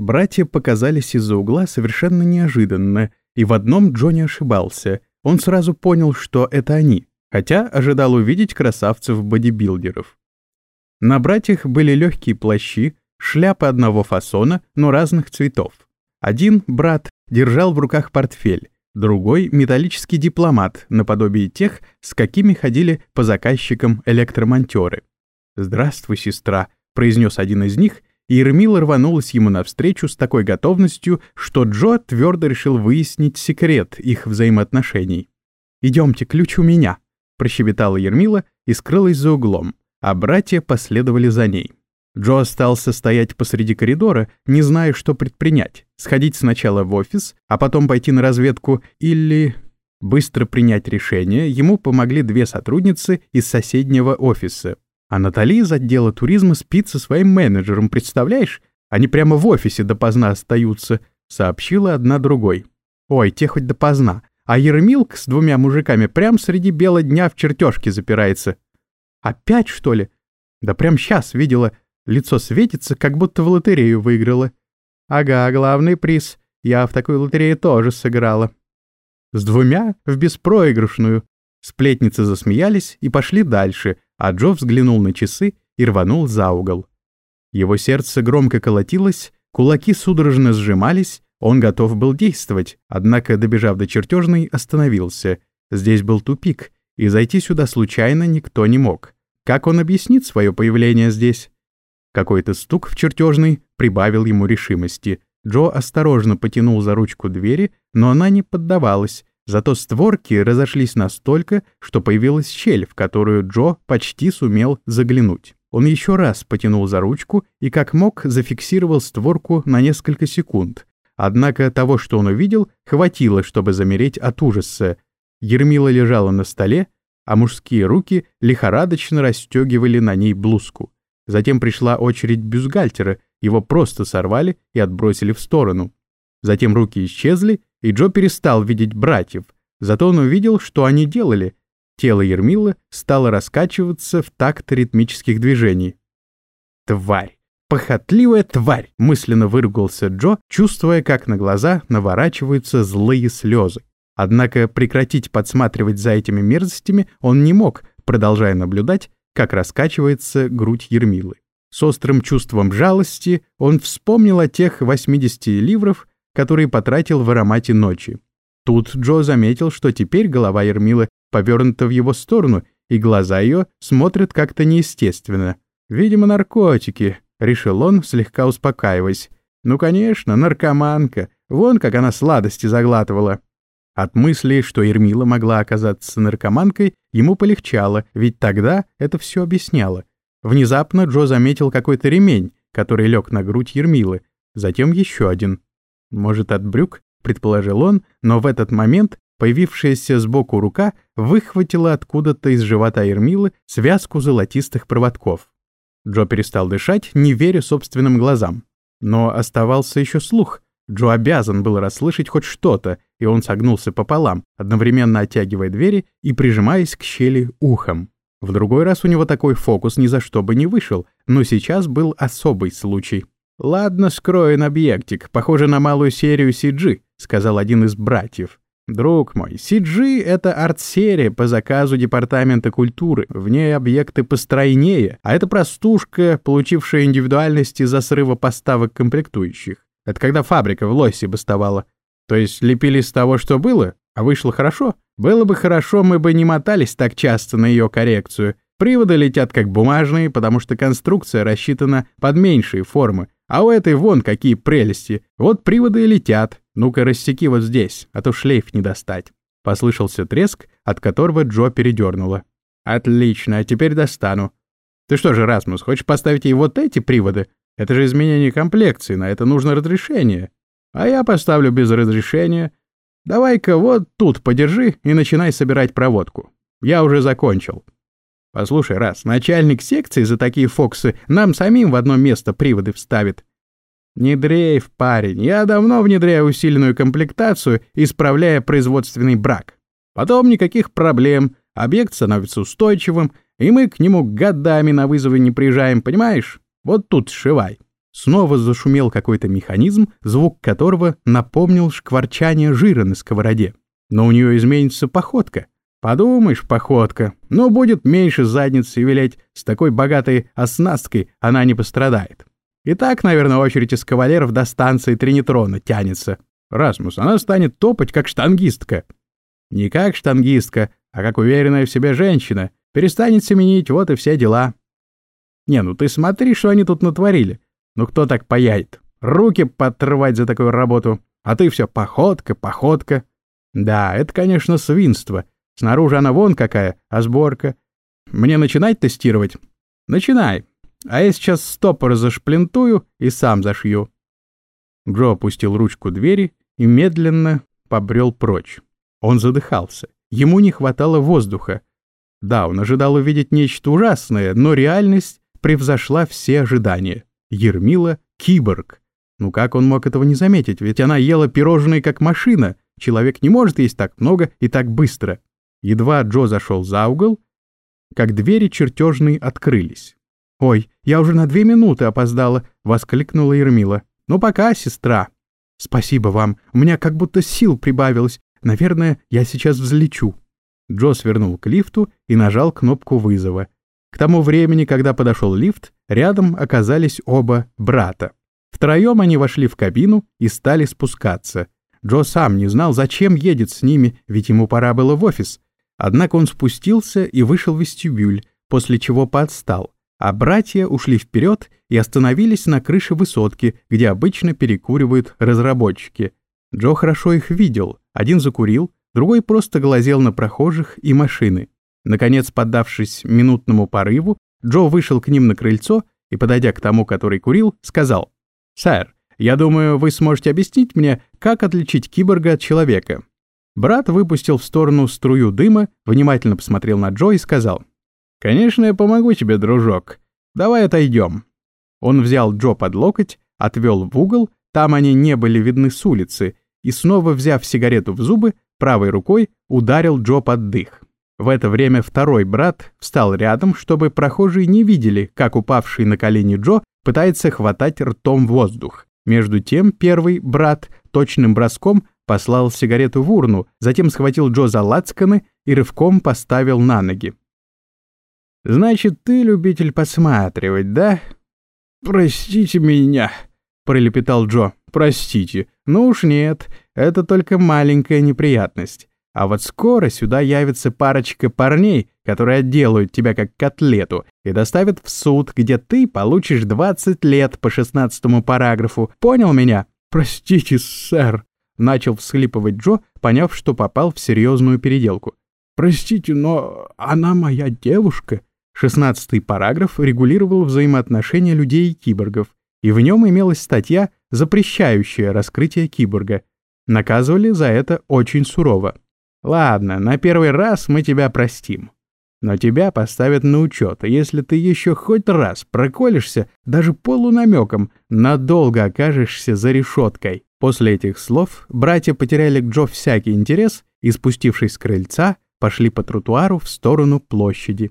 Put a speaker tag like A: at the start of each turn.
A: Братья показались из-за угла совершенно неожиданно, и в одном Джо не ошибался. Он сразу понял, что это они, хотя ожидал увидеть красавцев-бодибилдеров. На братьях были легкие плащи, шляпы одного фасона, но разных цветов. Один брат держал в руках портфель, другой — металлический дипломат, наподобие тех, с какими ходили по заказчикам электромонтеры. «Здравствуй, сестра», — произнес один из них, Ермила рванулась ему навстречу с такой готовностью, что Джо твердо решил выяснить секрет их взаимоотношений. «Идемте, ключ у меня», — прощебетала Ермила и скрылась за углом, а братья последовали за ней. Джо остался стоять посреди коридора, не зная, что предпринять. Сходить сначала в офис, а потом пойти на разведку или... Быстро принять решение ему помогли две сотрудницы из соседнего офиса. А Натали из отдела туризма спит со своим менеджером, представляешь? Они прямо в офисе допоздна остаются, сообщила одна другой. Ой, те хоть допоздна. А Ермилк с двумя мужиками прям среди бела дня в чертежке запирается. Опять, что ли? Да прям сейчас видела, Лицо светится, как будто в лотерею выиграла. Ага, главный приз. Я в такой лотерее тоже сыграла. С двумя в беспроигрышную. Сплетницы засмеялись и пошли дальше, а Джо взглянул на часы и рванул за угол. Его сердце громко колотилось, кулаки судорожно сжимались, он готов был действовать, однако, добежав до чертежной, остановился. Здесь был тупик, и зайти сюда случайно никто не мог. Как он объяснит свое появление здесь? Какой-то стук в чертежной прибавил ему решимости. Джо осторожно потянул за ручку двери, но она не поддавалась, зато створки разошлись настолько, что появилась щель, в которую Джо почти сумел заглянуть. Он еще раз потянул за ручку и как мог зафиксировал створку на несколько секунд. Однако того, что он увидел, хватило, чтобы замереть от ужаса. Ермила лежала на столе, а мужские руки лихорадочно расстегивали на ней блузку. Затем пришла очередь бюстгальтера, его просто сорвали и отбросили в сторону. Затем руки исчезли, и Джо перестал видеть братьев, зато он увидел, что они делали. Тело Ермилы стало раскачиваться в такт ритмических движений. «Тварь! Похотливая тварь!» — мысленно выругался Джо, чувствуя, как на глаза наворачиваются злые слезы. Однако прекратить подсматривать за этими мерзостями он не мог, продолжая наблюдать, как раскачивается грудь Ермилы. С острым чувством жалости он вспомнил о тех 80 ливров, которые потратил в аромате ночи. Тут Джо заметил, что теперь голова Ермилы повернута в его сторону, и глаза ее смотрят как-то неестественно. «Видимо, наркотики», — решил он, слегка успокаиваясь. «Ну, конечно, наркоманка. Вон как она сладости заглатывала». От мысли, что Ермила могла оказаться наркоманкой, ему полегчало, ведь тогда это все объясняло. Внезапно Джо заметил какой-то ремень, который лег на грудь Ермилы, затем еще один. Может, от брюк, предположил он, но в этот момент появившаяся сбоку рука выхватила откуда-то из живота Ермилы связку золотистых проводков. Джо перестал дышать, не веря собственным глазам. Но оставался еще слух — Джо обязан был расслышать хоть что-то, и он согнулся пополам, одновременно оттягивая двери и прижимаясь к щели ухом. В другой раз у него такой фокус ни за что бы не вышел, но сейчас был особый случай. «Ладно, скроен объектик, похоже на малую серию CG», — сказал один из братьев. «Друг мой, CG — это арт-серия по заказу Департамента культуры. В ней объекты постройнее, а это простушка, получившая индивидуальность из-за срыва поставок комплектующих. Это когда фабрика в Лоссе бастовала. То есть лепили из того, что было, а вышло хорошо? Было бы хорошо, мы бы не мотались так часто на ее коррекцию. Приводы летят как бумажные, потому что конструкция рассчитана под меньшие формы. А у этой вон какие прелести. Вот приводы и летят. Ну-ка рассеки вот здесь, а то шлейф не достать. Послышался треск, от которого Джо передернуло. «Отлично, а теперь достану. Ты что же, Расмус, хочешь поставить и вот эти приводы? Это же изменение комплекции, на это нужно разрешение. А я поставлю без разрешения. Давай-ка вот тут подержи и начинай собирать проводку. Я уже закончил. Послушай, раз, начальник секции за такие фоксы нам самим в одно место приводы вставит. Не дрейф, парень, я давно внедряю усиленную комплектацию, исправляя производственный брак. Потом никаких проблем, объект становится устойчивым, и мы к нему годами на вызовы не приезжаем, понимаешь? Вот тут сшивай. Снова зашумел какой-то механизм, звук которого напомнил шкварчание жира на сковороде. Но у нее изменится походка. Подумаешь, походка. Но будет меньше задницы велеть. С такой богатой оснасткой она не пострадает. И так, наверное, очередь из кавалеров до станции Тринитрона тянется. Расмус, она станет топать, как штангистка. Не как штангистка, а как уверенная в себе женщина. Перестанет семенить, вот и все дела. Не, ну ты смотри, что они тут натворили. Ну кто так паяет? Руки подтрывать за такую работу. А ты все походка, походка. Да, это, конечно, свинство. Снаружи она вон какая, а сборка. Мне начинать тестировать? Начинай. А я сейчас стопор зашплинтую и сам зашью. Джо опустил ручку двери и медленно побрел прочь. Он задыхался. Ему не хватало воздуха. Да, он ожидал увидеть нечто ужасное, но реальность превзошла все ожидания. Ермила — киборг. Ну как он мог этого не заметить? Ведь она ела пирожные как машина. Человек не может есть так много и так быстро. Едва Джо зашел за угол, как двери чертежной открылись. «Ой, я уже на две минуты опоздала!» — воскликнула Ермила. «Ну пока, сестра!» «Спасибо вам, у меня как будто сил прибавилось. Наверное, я сейчас взлечу». Джо свернул к лифту и нажал кнопку вызова. К тому времени, когда подошел лифт, рядом оказались оба брата. Втроем они вошли в кабину и стали спускаться. Джо сам не знал, зачем едет с ними, ведь ему пора было в офис. Однако он спустился и вышел в вестибюль, после чего подстал, а братья ушли вперед и остановились на крыше высотки, где обычно перекуривают разработчики. Джо хорошо их видел, один закурил, другой просто глазел на прохожих и машины. Наконец, поддавшись минутному порыву, Джо вышел к ним на крыльцо и, подойдя к тому, который курил, сказал, «Сэр, я думаю, вы сможете объяснить мне, как отличить киборга от человека. Брат выпустил в сторону струю дыма, внимательно посмотрел на Джо и сказал. «Конечно, я помогу тебе, дружок. Давай отойдем». Он взял Джо под локоть, отвел в угол, там они не были видны с улицы, и снова, взяв сигарету в зубы, правой рукой ударил Джо под дых. В это время второй брат встал рядом, чтобы прохожие не видели, как упавший на колени Джо пытается хватать ртом воздух. Между тем первый брат точным броском послал сигарету в урну, затем схватил Джо за лацканы и рывком поставил на ноги. «Значит, ты любитель посматривать, да?» «Простите меня», — пролепетал Джо. «Простите. Ну уж нет, это только маленькая неприятность. А вот скоро сюда явится парочка парней, которые отделают тебя как котлету и доставят в суд, где ты получишь 20 лет по шестнадцатому параграфу. Понял меня? Простите, сэр. Начал всхлипывать Джо, поняв, что попал в серьезную переделку. «Простите, но она моя девушка». Шестнадцатый параграф регулировал взаимоотношения людей и киборгов, и в нем имелась статья, запрещающая раскрытие киборга. Наказывали за это очень сурово. «Ладно, на первый раз мы тебя простим. Но тебя поставят на учет, и если ты еще хоть раз проколешься, даже полунамеком, надолго окажешься за решеткой». После этих слов братья потеряли к Джо всякий интерес и, спустившись с крыльца, пошли по тротуару в сторону площади.